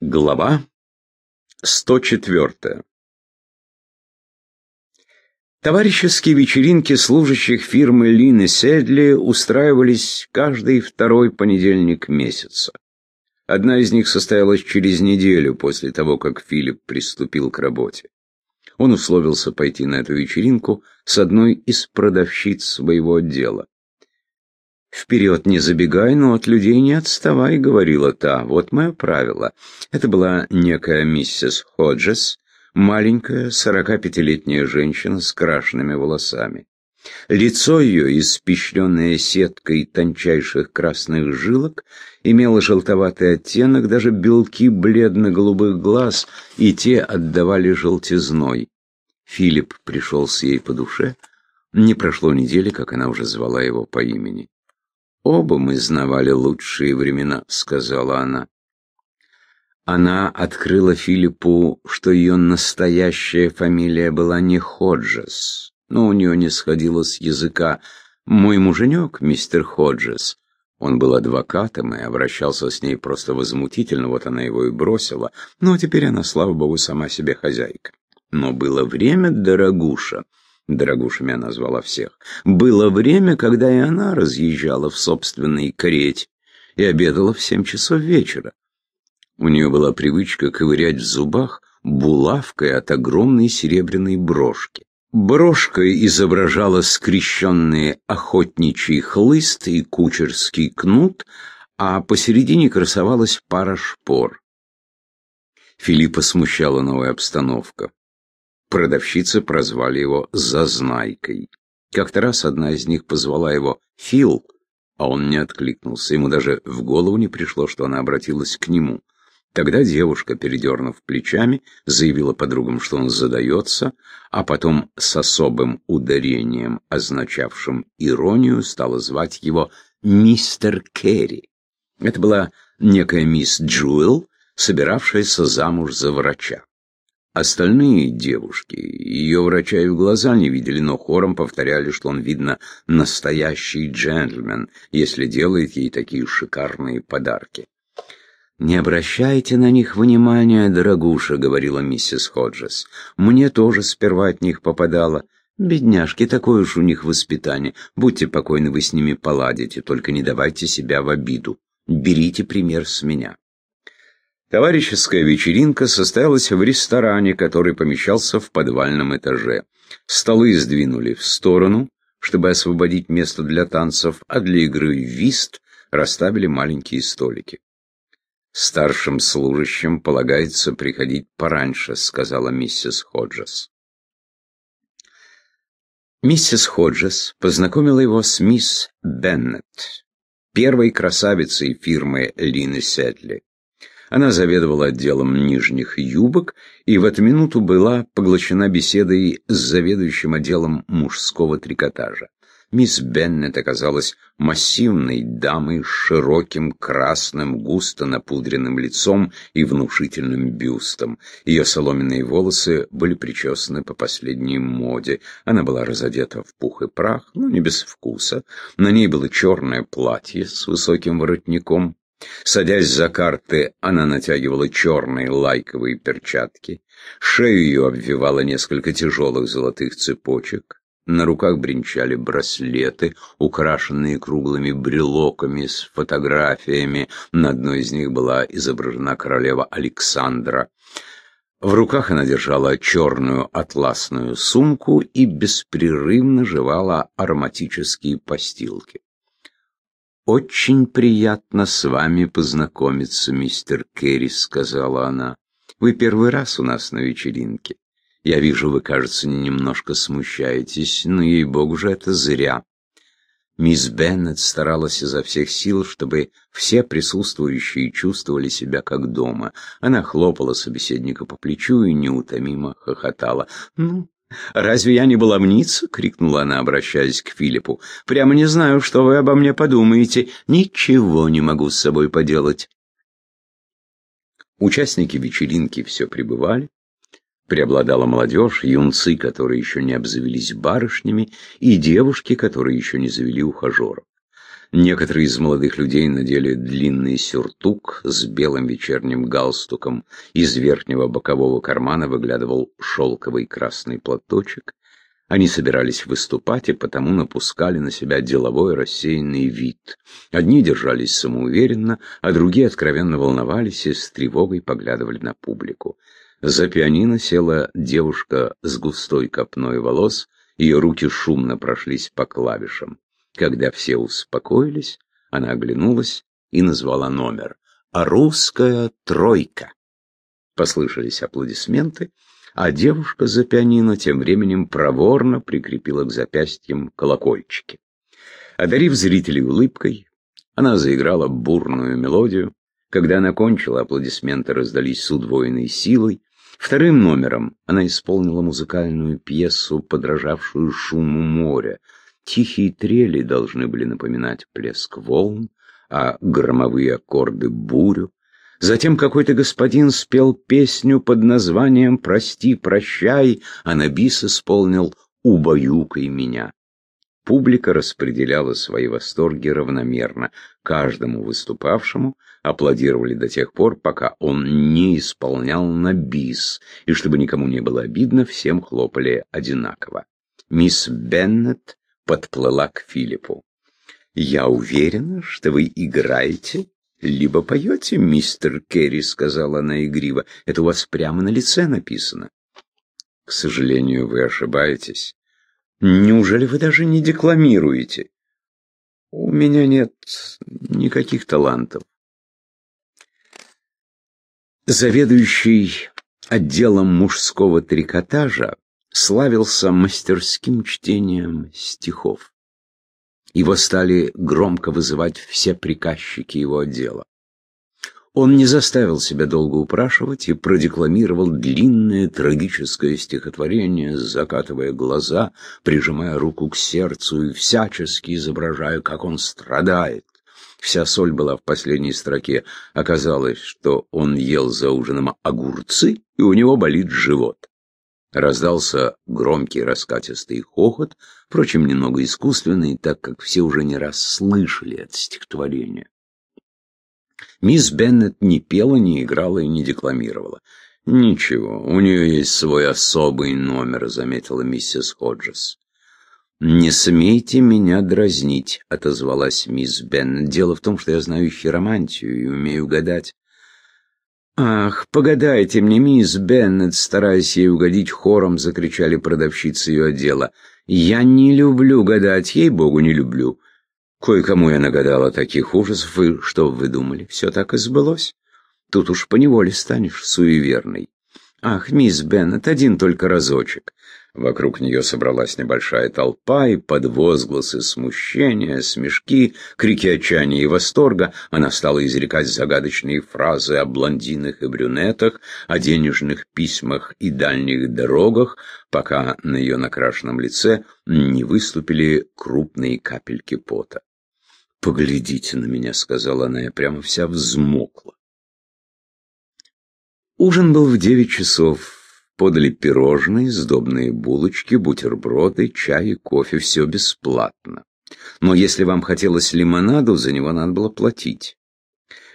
Глава 104 Товарищеские вечеринки служащих фирмы Лин и Седли устраивались каждый второй понедельник месяца. Одна из них состоялась через неделю после того, как Филипп приступил к работе. Он условился пойти на эту вечеринку с одной из продавщиц своего отдела. «Вперед не забегай, но от людей не отставай», — говорила та. «Вот мое правило». Это была некая миссис Ходжес, маленькая, сорока пятилетняя женщина с крашенными волосами. Лицо ее, испещренное сеткой тончайших красных жилок, имело желтоватый оттенок, даже белки бледно-голубых глаз, и те отдавали желтизной. Филипп пришелся ей по душе. Не прошло недели, как она уже звала его по имени. «Оба мы знавали лучшие времена», — сказала она. Она открыла Филиппу, что ее настоящая фамилия была не Ходжес, но у нее не сходило с языка «мой муженек, мистер Ходжес». Он был адвокатом и обращался с ней просто возмутительно, вот она его и бросила, но теперь она, слава богу, сама себе хозяйка. Но было время, дорогуша, Дорогушами она звала всех. Было время, когда и она разъезжала в собственной карете и обедала в семь часов вечера. У нее была привычка ковырять в зубах булавкой от огромной серебряной брошки. Брошка изображала скрещенные охотничий хлыст и кучерский кнут, а посередине красовалась пара шпор. Филиппа смущала новая обстановка. Продавщицы прозвали его «зазнайкой». Как-то раз одна из них позвала его «Фил», а он не откликнулся. Ему даже в голову не пришло, что она обратилась к нему. Тогда девушка, передернув плечами, заявила подругам, что он задается, а потом с особым ударением, означавшим иронию, стала звать его «Мистер Керри». Это была некая мисс Джуэл, собиравшаяся замуж за врача. Остальные девушки ее врача и в глаза не видели, но хором повторяли, что он, видно, настоящий джентльмен, если делает ей такие шикарные подарки. «Не обращайте на них внимания, дорогуша», — говорила миссис Ходжес. «Мне тоже сперва от них попадало. Бедняжки, такое уж у них воспитание. Будьте покойны, вы с ними поладите, только не давайте себя в обиду. Берите пример с меня». Товарищеская вечеринка состоялась в ресторане, который помещался в подвальном этаже. Столы сдвинули в сторону, чтобы освободить место для танцев, а для игры в вист расставили маленькие столики. «Старшим служащим полагается приходить пораньше», — сказала миссис Ходжес. Миссис Ходжес познакомила его с мисс Беннет, первой красавицей фирмы Лины Сетли. Она заведовала отделом нижних юбок и в эту минуту была поглощена беседой с заведующим отделом мужского трикотажа. Мисс Беннет оказалась массивной дамой с широким, красным, густо напудренным лицом и внушительным бюстом. Ее соломенные волосы были причесаны по последней моде. Она была разодета в пух и прах, но не без вкуса. На ней было черное платье с высоким воротником, Садясь за карты, она натягивала черные лайковые перчатки. Шею ее обвивало несколько тяжелых золотых цепочек. На руках бренчали браслеты, украшенные круглыми брелоками с фотографиями. На одной из них была изображена королева Александра. В руках она держала черную атласную сумку и беспрерывно жевала ароматические постилки. «Очень приятно с вами познакомиться, мистер Керри», — сказала она. «Вы первый раз у нас на вечеринке. Я вижу, вы, кажется, немножко смущаетесь, но, ей-богу же, это зря». Мисс Беннет старалась изо всех сил, чтобы все присутствующие чувствовали себя как дома. Она хлопала собеседника по плечу и неутомимо хохотала. «Ну, «Разве я не баловница?» — крикнула она, обращаясь к Филиппу. «Прямо не знаю, что вы обо мне подумаете. Ничего не могу с собой поделать». Участники вечеринки все пребывали. Преобладала молодежь, юнцы, которые еще не обзавелись барышнями, и девушки, которые еще не завели ухажеров. Некоторые из молодых людей надели длинный сюртук с белым вечерним галстуком. Из верхнего бокового кармана выглядывал шелковый красный платочек. Они собирались выступать и потому напускали на себя деловой рассеянный вид. Одни держались самоуверенно, а другие откровенно волновались и с тревогой поглядывали на публику. За пианино села девушка с густой копной волос, ее руки шумно прошлись по клавишам. Когда все успокоились, она оглянулась и назвала номер. «А русская тройка». Послышались аплодисменты, а девушка за пианино тем временем проворно прикрепила к запястьям колокольчики. Одарив зрителей улыбкой, она заиграла бурную мелодию. Когда она кончила, аплодисменты раздались с удвоенной силой. Вторым номером она исполнила музыкальную пьесу, подражавшую шуму моря — Тихие трели должны были напоминать плеск волн, а громовые аккорды — бурю. Затем какой-то господин спел песню под названием «Прости, прощай», а на бис исполнил «Убаюкай меня». Публика распределяла свои восторги равномерно. Каждому выступавшему аплодировали до тех пор, пока он не исполнял на бис, и чтобы никому не было обидно, всем хлопали одинаково. Мисс Беннет подплыла к Филиппу. «Я уверена, что вы играете, либо поете, мистер Керри», — сказала она игриво. «Это у вас прямо на лице написано». «К сожалению, вы ошибаетесь. Неужели вы даже не декламируете?» «У меня нет никаких талантов». Заведующий отделом мужского трикотажа славился мастерским чтением стихов. Его стали громко вызывать все приказчики его отдела. Он не заставил себя долго упрашивать и продекламировал длинное трагическое стихотворение, закатывая глаза, прижимая руку к сердцу и всячески изображая, как он страдает. Вся соль была в последней строке. Оказалось, что он ел за ужином огурцы, и у него болит живот. Раздался громкий раскатистый хохот, впрочем, немного искусственный, так как все уже не раз слышали это стихотворение. Мисс Беннет не пела, не играла и не декламировала. «Ничего, у нее есть свой особый номер», — заметила миссис Ходжес. «Не смейте меня дразнить», — отозвалась мисс Беннет. «Дело в том, что я знаю хиромантию и умею гадать. «Ах, погадайте мне, мисс Беннет!» Стараясь ей угодить хором, закричали продавщицы ее отдела. «Я не люблю гадать, ей-богу, не люблю!» Кое-кому я нагадала таких ужасов, и что вы думали, все так и сбылось? Тут уж поневоле станешь суеверной. «Ах, мисс Беннет, один только разочек!» Вокруг нее собралась небольшая толпа, и под возгласы смущения, смешки, крики отчаяния и восторга она стала изрекать загадочные фразы о блондинах и брюнетах, о денежных письмах и дальних дорогах, пока на ее накрашенном лице не выступили крупные капельки пота. «Поглядите на меня», — сказала она, — я прямо вся взмокла. Ужин был в девять часов. Подали пирожные, сдобные булочки, бутерброды, чай и кофе. Все бесплатно. Но если вам хотелось лимонаду, за него надо было платить.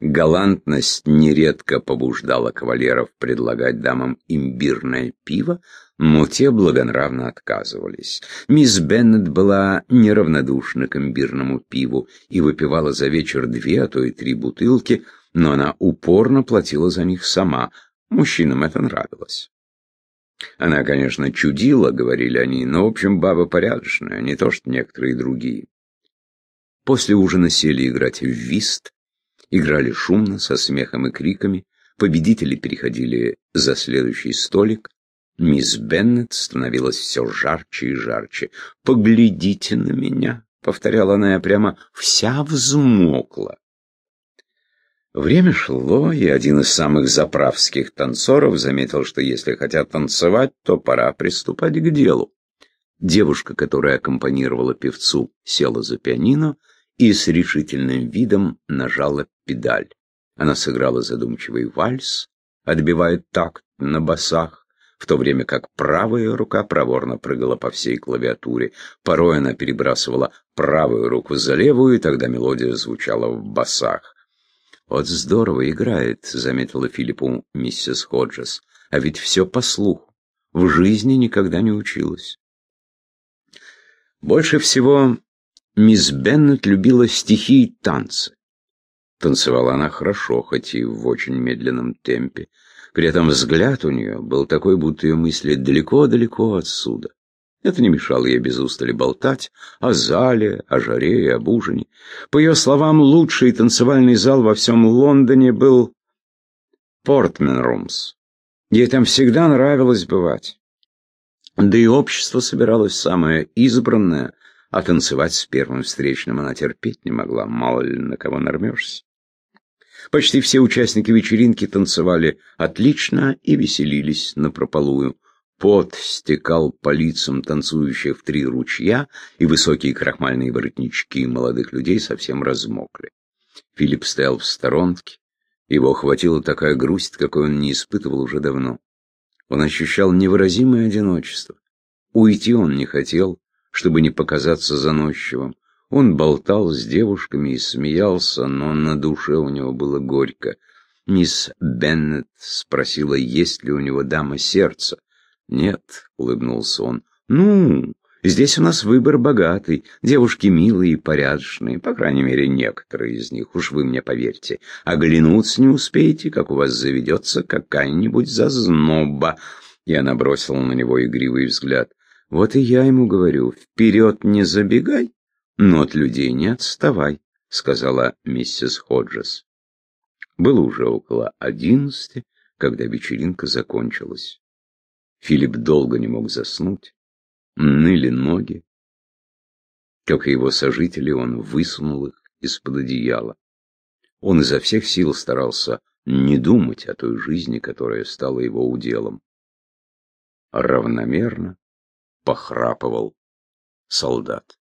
Галантность нередко побуждала кавалеров предлагать дамам имбирное пиво, но те благонравно отказывались. Мисс Беннет была неравнодушна к имбирному пиву и выпивала за вечер две, а то и три бутылки, но она упорно платила за них сама. Мужчинам это нравилось. Она, конечно, чудила, говорили они, но, в общем, баба порядочная, не то что некоторые другие. После ужина сели играть в вист, играли шумно, со смехом и криками, победители переходили за следующий столик, мисс Беннет становилась все жарче и жарче. «Поглядите на меня!» — повторяла она, я прямо вся взмокла. Время шло, и один из самых заправских танцоров заметил, что если хотят танцевать, то пора приступать к делу. Девушка, которая аккомпанировала певцу, села за пианино и с решительным видом нажала педаль. Она сыграла задумчивый вальс, отбивая такт на басах, в то время как правая рука проворно прыгала по всей клавиатуре. Порой она перебрасывала правую руку за левую, и тогда мелодия звучала в басах. «Вот здорово играет», — заметила Филиппу миссис Ходжес. «А ведь все по слуху. В жизни никогда не училась». Больше всего мисс Беннет любила стихи и танцы. Танцевала она хорошо, хоть и в очень медленном темпе. При этом взгляд у нее был такой, будто ее мысли далеко-далеко отсюда. Это не мешало ей без устали болтать о зале, о жаре и об ужине. По ее словам, лучший танцевальный зал во всем Лондоне был Портмен-Румс. Ей там всегда нравилось бывать. Да и общество собиралось самое избранное, а танцевать с первым встречным она терпеть не могла, мало ли на кого нормешься. Почти все участники вечеринки танцевали отлично и веселились напропалую. Пот стекал по лицам танцующих в три ручья, и высокие крахмальные воротнички молодых людей совсем размокли. Филипп стоял в сторонке. Его охватила такая грусть, какой он не испытывал уже давно. Он ощущал невыразимое одиночество. Уйти он не хотел, чтобы не показаться заносчивым. Он болтал с девушками и смеялся, но на душе у него было горько. Мисс Беннет спросила, есть ли у него дама сердца. «Нет», — улыбнулся он. «Ну, здесь у нас выбор богатый, девушки милые и порядочные, по крайней мере, некоторые из них, уж вы мне поверьте. Оглянуться не успеете, как у вас заведется какая-нибудь зазноба». И она бросила на него игривый взгляд. «Вот и я ему говорю, вперед не забегай, но от людей не отставай», — сказала миссис Ходжес. Было уже около одиннадцати, когда вечеринка закончилась. Филипп долго не мог заснуть, ныли ноги. Как и его сожители, он высунул их из-под одеяла. Он изо всех сил старался не думать о той жизни, которая стала его уделом. Равномерно похрапывал солдат.